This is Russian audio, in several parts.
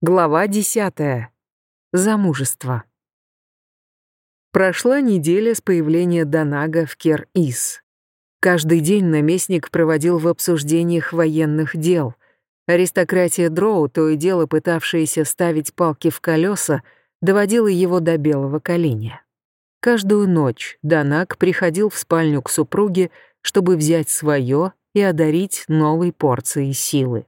Глава десятая. Замужество. Прошла неделя с появления Данага в Кер-Ис. Каждый день наместник проводил в обсуждениях военных дел. Аристократия Дроу, то и дело пытавшаяся ставить палки в колеса, доводила его до белого коленя. Каждую ночь Данаг приходил в спальню к супруге, чтобы взять свое и одарить новой порцией силы.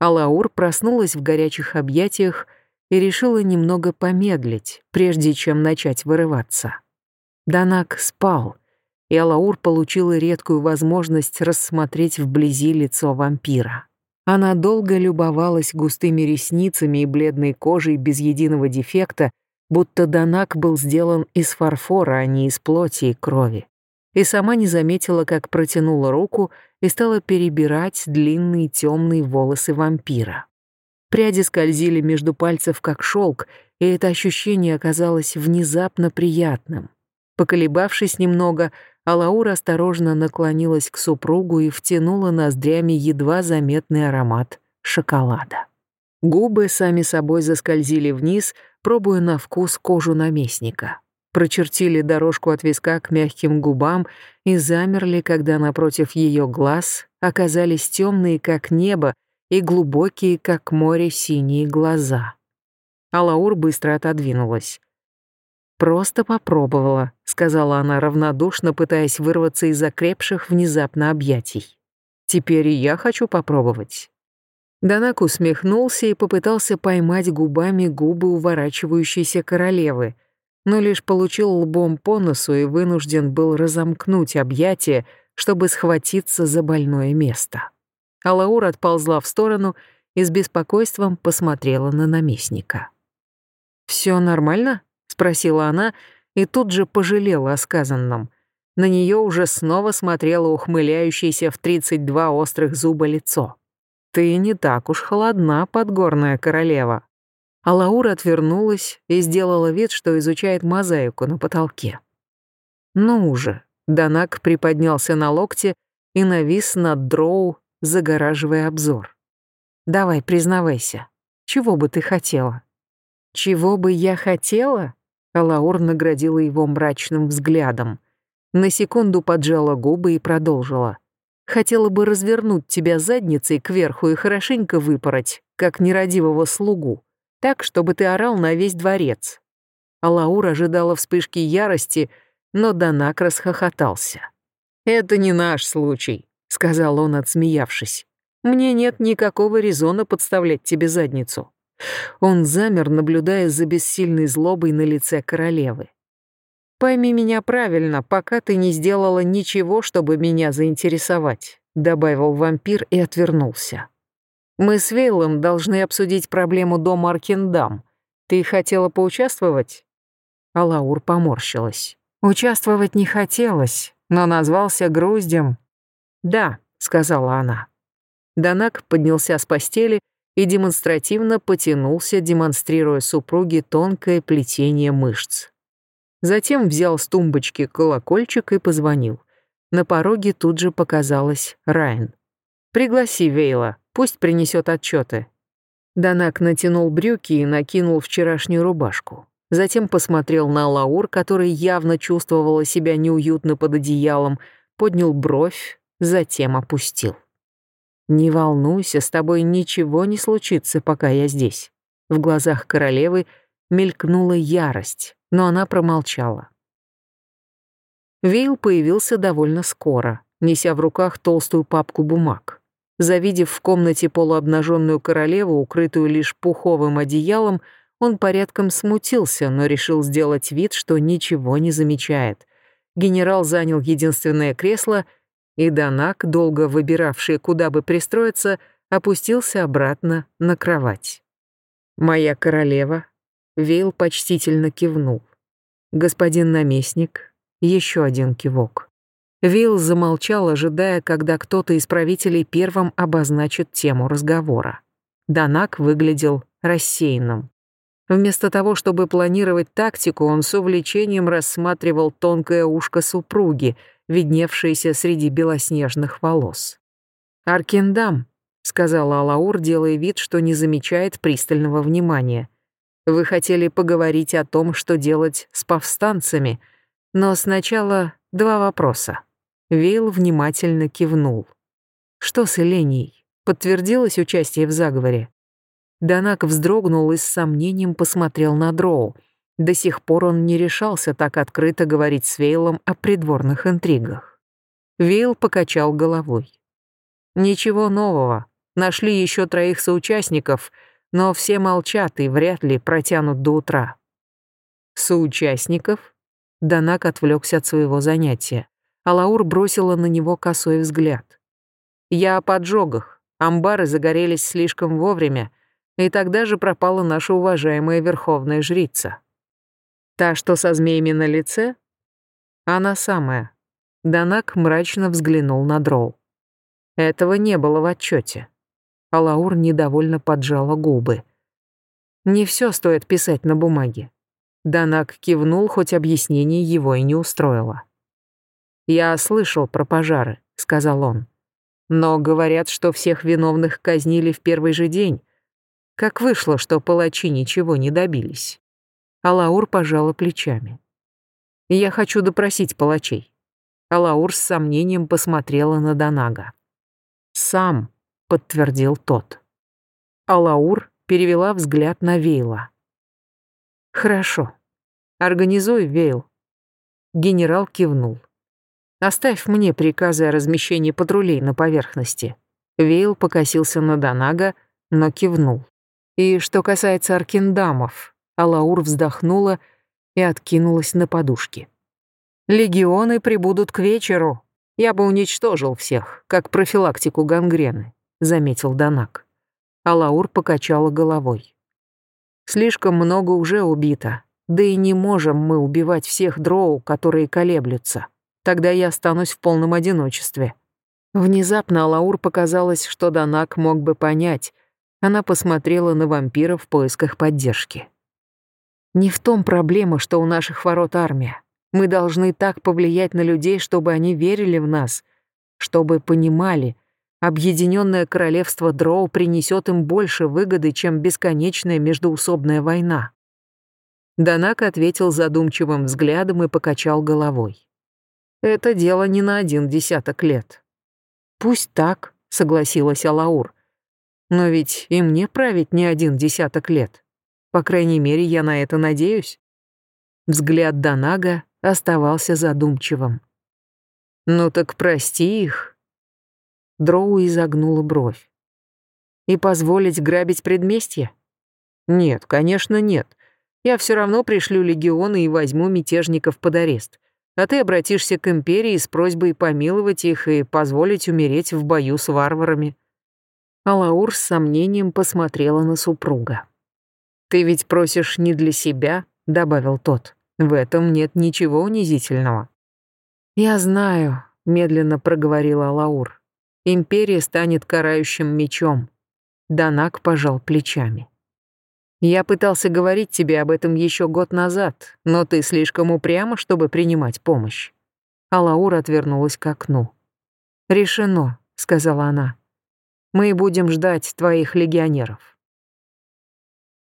Алаур проснулась в горячих объятиях и решила немного помедлить, прежде чем начать вырываться. Данак спал, и Алаур получила редкую возможность рассмотреть вблизи лицо вампира. Она долго любовалась густыми ресницами и бледной кожей без единого дефекта, будто Данак был сделан из фарфора, а не из плоти и крови. И сама не заметила, как протянула руку и стала перебирать длинные темные волосы вампира. Пряди скользили между пальцев, как шелк, и это ощущение оказалось внезапно приятным. Поколебавшись немного, Алаура осторожно наклонилась к супругу и втянула ноздрями едва заметный аромат шоколада. Губы сами собой заскользили вниз, пробуя на вкус кожу наместника прочертили дорожку от виска к мягким губам и замерли, когда напротив ее глаз оказались темные, как небо, и глубокие, как море, синие глаза. Алаур быстро отодвинулась. «Просто попробовала», — сказала она равнодушно, пытаясь вырваться из закрепших внезапно объятий. «Теперь и я хочу попробовать». Данак усмехнулся и попытался поймать губами губы уворачивающейся королевы — но лишь получил лбом по носу и вынужден был разомкнуть объятия, чтобы схватиться за больное место. Алаур отползла в сторону и с беспокойством посмотрела на наместника. «Всё нормально?» — спросила она и тут же пожалела о сказанном. На неё уже снова смотрело ухмыляющееся в 32 острых зуба лицо. «Ты не так уж холодна, подгорная королева». А Лаура отвернулась и сделала вид, что изучает мозаику на потолке. «Ну уже!» Данак приподнялся на локте и навис над Дроу, загораживая обзор. «Давай, признавайся, чего бы ты хотела?» «Чего бы я хотела?» Алаур наградила его мрачным взглядом. На секунду поджала губы и продолжила. «Хотела бы развернуть тебя задницей кверху и хорошенько выпороть, как нерадивого слугу так, чтобы ты орал на весь дворец». Алаур ожидала вспышки ярости, но Данак расхохотался. «Это не наш случай», — сказал он, отсмеявшись. «Мне нет никакого резона подставлять тебе задницу». Он замер, наблюдая за бессильной злобой на лице королевы. «Пойми меня правильно, пока ты не сделала ничего, чтобы меня заинтересовать», добавил вампир и отвернулся. Мы с Вейлом должны обсудить проблему дома Аркендам. Ты хотела поучаствовать?» Алаур поморщилась. «Участвовать не хотелось, но назвался груздем». «Да», — сказала она. Данак поднялся с постели и демонстративно потянулся, демонстрируя супруге тонкое плетение мышц. Затем взял с тумбочки колокольчик и позвонил. На пороге тут же показалась Райан. «Пригласи Вейла», Пусть принесет отчеты. Данак натянул брюки и накинул вчерашнюю рубашку. Затем посмотрел на Лаур, который явно чувствовала себя неуютно под одеялом, поднял бровь, затем опустил. «Не волнуйся, с тобой ничего не случится, пока я здесь». В глазах королевы мелькнула ярость, но она промолчала. Вейл появился довольно скоро, неся в руках толстую папку бумаг. Завидев в комнате полуобнаженную королеву, укрытую лишь пуховым одеялом, он порядком смутился, но решил сделать вид, что ничего не замечает. Генерал занял единственное кресло, и Данак, долго выбиравший, куда бы пристроиться, опустился обратно на кровать. «Моя королева», — Вейл почтительно кивнул. «Господин наместник», — еще один кивок. Вилл замолчал, ожидая, когда кто-то из правителей первым обозначит тему разговора. Данак выглядел рассеянным. Вместо того, чтобы планировать тактику, он с увлечением рассматривал тонкое ушко супруги, видневшееся среди белоснежных волос. «Аркендам», — сказала Алаур, делая вид, что не замечает пристального внимания. Вы хотели поговорить о том, что делать с повстанцами, но сначала два вопроса. Вейл внимательно кивнул. Что с Эленией? Подтвердилось участие в заговоре? Данак вздрогнул и с сомнением посмотрел на Дроу. До сих пор он не решался так открыто говорить с Вейлом о придворных интригах. Вейл покачал головой. «Ничего нового. Нашли еще троих соучастников — но все молчат и вряд ли протянут до утра. Соучастников? Данак отвлекся от своего занятия, а бросила на него косой взгляд. Я о поджогах. Амбары загорелись слишком вовремя, и тогда же пропала наша уважаемая верховная жрица. Та, что со змеями на лице? Она самая. Данак мрачно взглянул на Дроу. Этого не было в отчете а недовольно поджала губы. «Не все стоит писать на бумаге». Данак кивнул, хоть объяснение его и не устроило. «Я слышал про пожары», — сказал он. «Но говорят, что всех виновных казнили в первый же день. Как вышло, что палачи ничего не добились?» Алаур пожала плечами. «Я хочу допросить палачей». Алаур с сомнением посмотрела на Данага. «Сам», подтвердил тот. Алаур перевела взгляд на Вейла. Хорошо. Организуй, Вейл. Генерал кивнул. Оставь мне приказы о размещении патрулей на поверхности. Вейл покосился на Донага, но кивнул. И что касается аркендамов, Алаур вздохнула и откинулась на подушки. Легионы прибудут к вечеру. Я бы уничтожил всех, как профилактику гангрены. — заметил Данак. Алаур покачала головой. «Слишком много уже убито, да и не можем мы убивать всех дроу, которые колеблются. Тогда я останусь в полном одиночестве». Внезапно Алаур показалось, что Данак мог бы понять. Она посмотрела на вампира в поисках поддержки. «Не в том проблема, что у наших ворот армия. Мы должны так повлиять на людей, чтобы они верили в нас, чтобы понимали — Объединенное королевство Дроу принесет им больше выгоды, чем бесконечная междоусобная война. Данак ответил задумчивым взглядом и покачал головой. Это дело не на один десяток лет. Пусть так, согласилась Алаур. Но ведь и мне править не один десяток лет. По крайней мере, я на это надеюсь. Взгляд Данага оставался задумчивым. Ну так прости их, Дроу изогнула бровь. «И позволить грабить предместье?» «Нет, конечно, нет. Я все равно пришлю легионы и возьму мятежников под арест. А ты обратишься к империи с просьбой помиловать их и позволить умереть в бою с варварами». Алаур с сомнением посмотрела на супруга. «Ты ведь просишь не для себя», — добавил тот. «В этом нет ничего унизительного». «Я знаю», — медленно проговорила Алаур. Империя станет карающим мечом. Данак пожал плечами. Я пытался говорить тебе об этом еще год назад, но ты слишком упряма, чтобы принимать помощь. Алаур отвернулась к окну. «Решено», — сказала она. «Мы будем ждать твоих легионеров».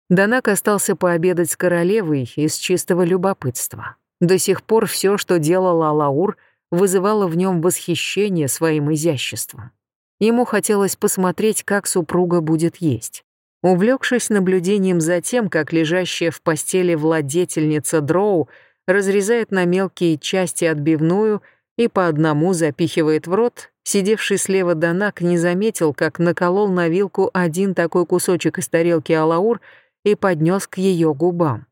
Данак остался пообедать с королевой из чистого любопытства. До сих пор все, что делала Алаур, вызывало в нем восхищение своим изяществом. Ему хотелось посмотреть, как супруга будет есть. Увлекшись наблюдением за тем, как лежащая в постели владетельница Дроу разрезает на мелкие части отбивную и по одному запихивает в рот, сидевший слева Данак не заметил, как наколол на вилку один такой кусочек из тарелки Алаур и поднес к ее губам.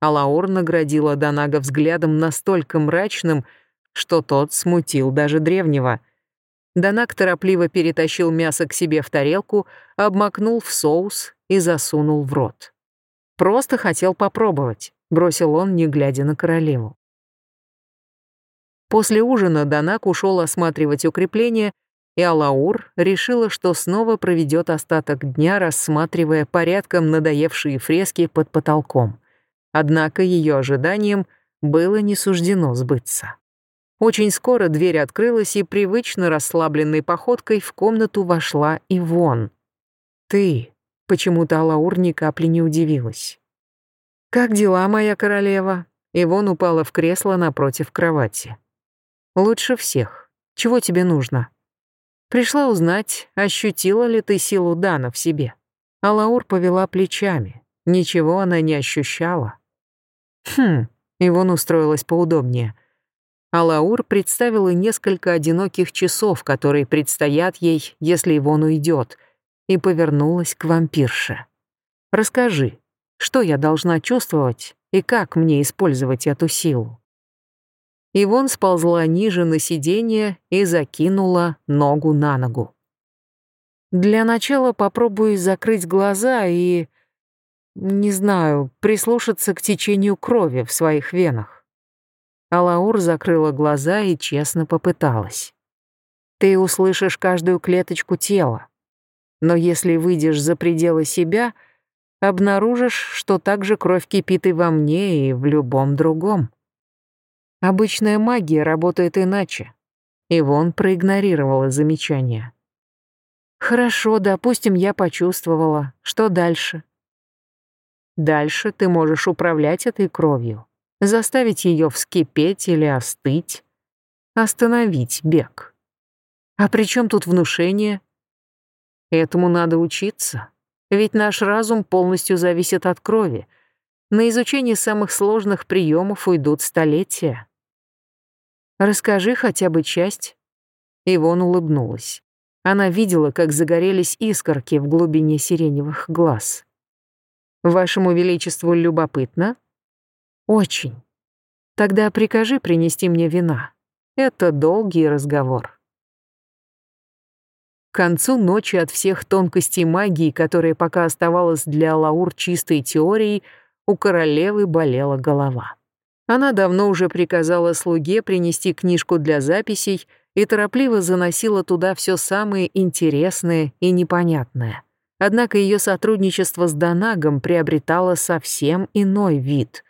Алаур наградила Данага взглядом настолько мрачным, что тот смутил даже древнего — Данак торопливо перетащил мясо к себе в тарелку, обмакнул в соус и засунул в рот. «Просто хотел попробовать», — бросил он, не глядя на королеву. После ужина Данак ушел осматривать укрепления, и Алаур решила, что снова проведет остаток дня, рассматривая порядком надоевшие фрески под потолком. Однако ее ожиданиям было не суждено сбыться. Очень скоро дверь открылась, и привычно расслабленной походкой в комнату вошла Ивон. «Ты...» — почему-то Алаур ни капли не удивилась. «Как дела, моя королева?» Ивон упала в кресло напротив кровати. «Лучше всех. Чего тебе нужно?» «Пришла узнать, ощутила ли ты силу Дана в себе?» Алаур повела плечами. Ничего она не ощущала. «Хм...» — Ивон устроилась поудобнее. Алаур представила несколько одиноких часов, которые предстоят ей, если Ивон уйдет, и повернулась к вампирше. «Расскажи, что я должна чувствовать и как мне использовать эту силу?» Ивон сползла ниже на сиденье и закинула ногу на ногу. «Для начала попробуй закрыть глаза и, не знаю, прислушаться к течению крови в своих венах. Алаур закрыла глаза и честно попыталась. Ты услышишь каждую клеточку тела. Но если выйдешь за пределы себя, обнаружишь, что также кровь кипит и во мне, и в любом другом. Обычная магия работает иначе. Ивон проигнорировала замечание. Хорошо, допустим, я почувствовала. Что дальше? Дальше ты можешь управлять этой кровью заставить ее вскипеть или остыть, остановить бег. А при чем тут внушение? Этому надо учиться, ведь наш разум полностью зависит от крови. На изучение самых сложных приемов уйдут столетия. Расскажи хотя бы часть. Ивон улыбнулась. Она видела, как загорелись искорки в глубине сиреневых глаз. «Вашему Величеству любопытно?» Очень. Тогда прикажи принести мне вина. Это долгий разговор. К концу ночи от всех тонкостей магии, которая пока оставалась для Лаур чистой теорией, у королевы болела голова. Она давно уже приказала слуге принести книжку для записей и торопливо заносила туда все самое интересное и непонятное. Однако ее сотрудничество с Донагом приобретало совсем иной вид —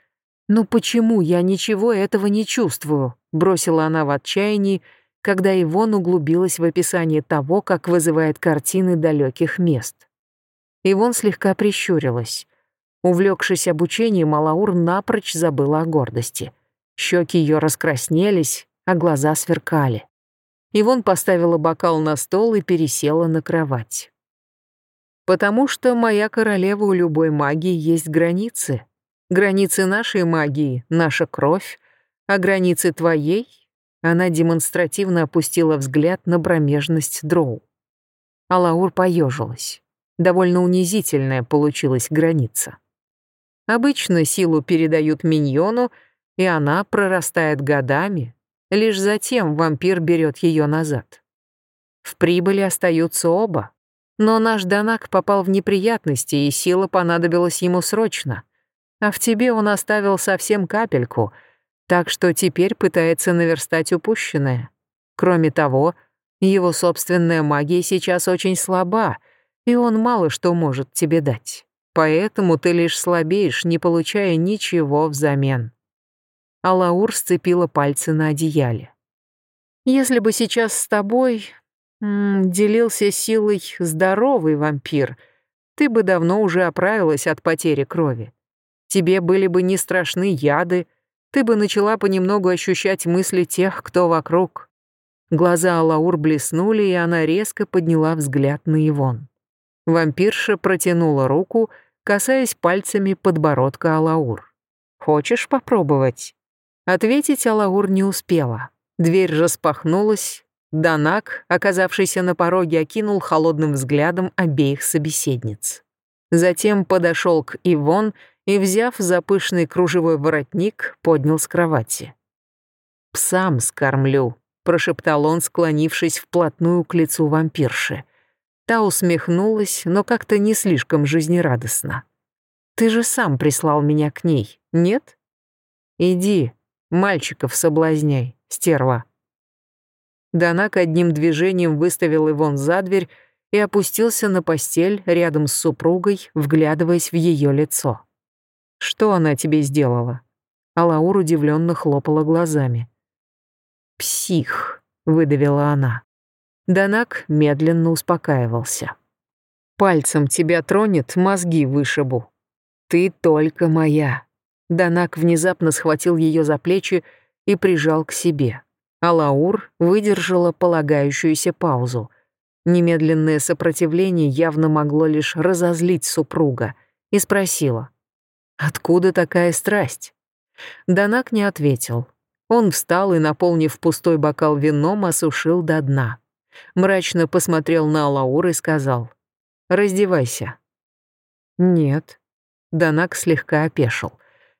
«Ну почему я ничего этого не чувствую?» — бросила она в отчаянии, когда Ивон углубилась в описание того, как вызывает картины далеких мест. Ивон слегка прищурилась. Увлекшись обучением, Алаур напрочь забыла о гордости. Щеки ее раскраснелись, а глаза сверкали. Ивон поставила бокал на стол и пересела на кровать. «Потому что моя королева у любой магии есть границы», Границы нашей магии — наша кровь, а границы твоей — она демонстративно опустила взгляд на промежность дроу. Алаур поежилась. Довольно унизительная получилась граница. Обычно силу передают миньону, и она прорастает годами, лишь затем вампир берет ее назад. В прибыли остаются оба, но наш Данак попал в неприятности, и сила понадобилась ему срочно а в тебе он оставил совсем капельку, так что теперь пытается наверстать упущенное. Кроме того, его собственная магия сейчас очень слаба, и он мало что может тебе дать. Поэтому ты лишь слабеешь, не получая ничего взамен. Алаур сцепила пальцы на одеяле. Если бы сейчас с тобой м делился силой здоровый вампир, ты бы давно уже оправилась от потери крови. Тебе были бы не страшны яды, ты бы начала понемногу ощущать мысли тех, кто вокруг. Глаза Алаур блеснули, и она резко подняла взгляд на Ивон. Вампирша протянула руку, касаясь пальцами подбородка Алаур. «Хочешь попробовать?» Ответить Алаур не успела. Дверь распахнулась. Данак, оказавшийся на пороге, окинул холодным взглядом обеих собеседниц. Затем подошел к Ивон и, взяв за пышный кружевой воротник, поднял с кровати. «Псам скормлю», — прошептал он, склонившись вплотную к лицу вампирши. Та усмехнулась, но как-то не слишком жизнерадостно. «Ты же сам прислал меня к ней, нет? Иди, мальчиков соблазняй, стерва». Данак одним движением выставил Ивон за дверь и опустился на постель рядом с супругой, вглядываясь в ее лицо. Что она тебе сделала?» Алаур удивленно хлопала глазами. «Псих», — выдавила она. Данак медленно успокаивался. «Пальцем тебя тронет, мозги вышибу. Ты только моя». Данак внезапно схватил ее за плечи и прижал к себе. А Лаур выдержала полагающуюся паузу. Немедленное сопротивление явно могло лишь разозлить супруга, и спросила, «Откуда такая страсть?» Данак не ответил. Он встал и, наполнив пустой бокал вином, осушил до дна. Мрачно посмотрел на Лаур и сказал, «Раздевайся». «Нет». Данак слегка опешил.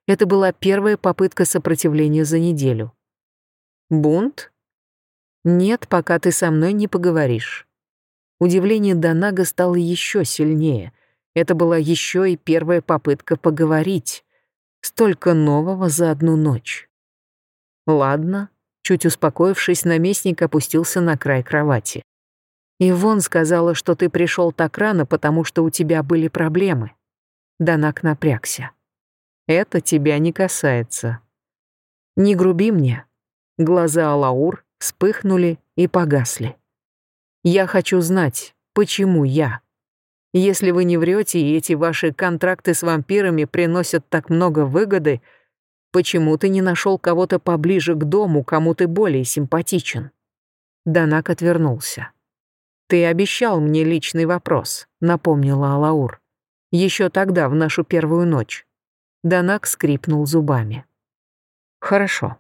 Это была первая попытка сопротивления за неделю. Бунт? Нет, пока ты со мной не поговоришь. Удивление Донага стало еще сильнее. Это была еще и первая попытка поговорить. Столько нового за одну ночь. Ладно, чуть успокоившись, наместник опустился на край кровати. Ивон сказала, что ты пришел так рано, потому что у тебя были проблемы. Данак напрягся. Это тебя не касается. Не груби мне, Глаза Алаур вспыхнули и погасли. «Я хочу знать, почему я? Если вы не врете, и эти ваши контракты с вампирами приносят так много выгоды, почему ты не нашел кого-то поближе к дому, кому ты более симпатичен?» Данак отвернулся. «Ты обещал мне личный вопрос», — напомнила Алаур. Еще тогда, в нашу первую ночь». Данак скрипнул зубами. «Хорошо.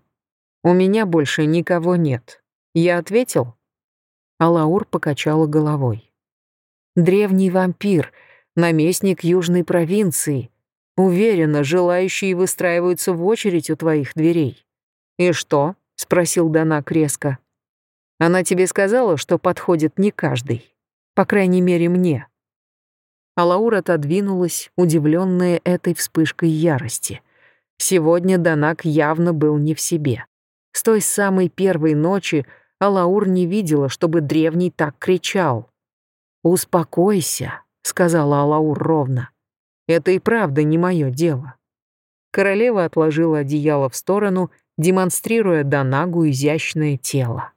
У меня больше никого нет. Я ответил?» Алаур покачала головой. «Древний вампир, наместник южной провинции. Уверена, желающие выстраиваются в очередь у твоих дверей». «И что?» — спросил Данак резко. «Она тебе сказала, что подходит не каждый. По крайней мере, мне». Алаур отодвинулась, удивленная этой вспышкой ярости. Сегодня Данак явно был не в себе. С той самой первой ночи Алаур не видела, чтобы древний так кричал. «Успокойся», — сказала Алаур ровно. «Это и правда не мое дело». Королева отложила одеяло в сторону, демонстрируя Донагу изящное тело.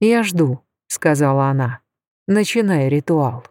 «Я жду», — сказала она, — «начинай ритуал».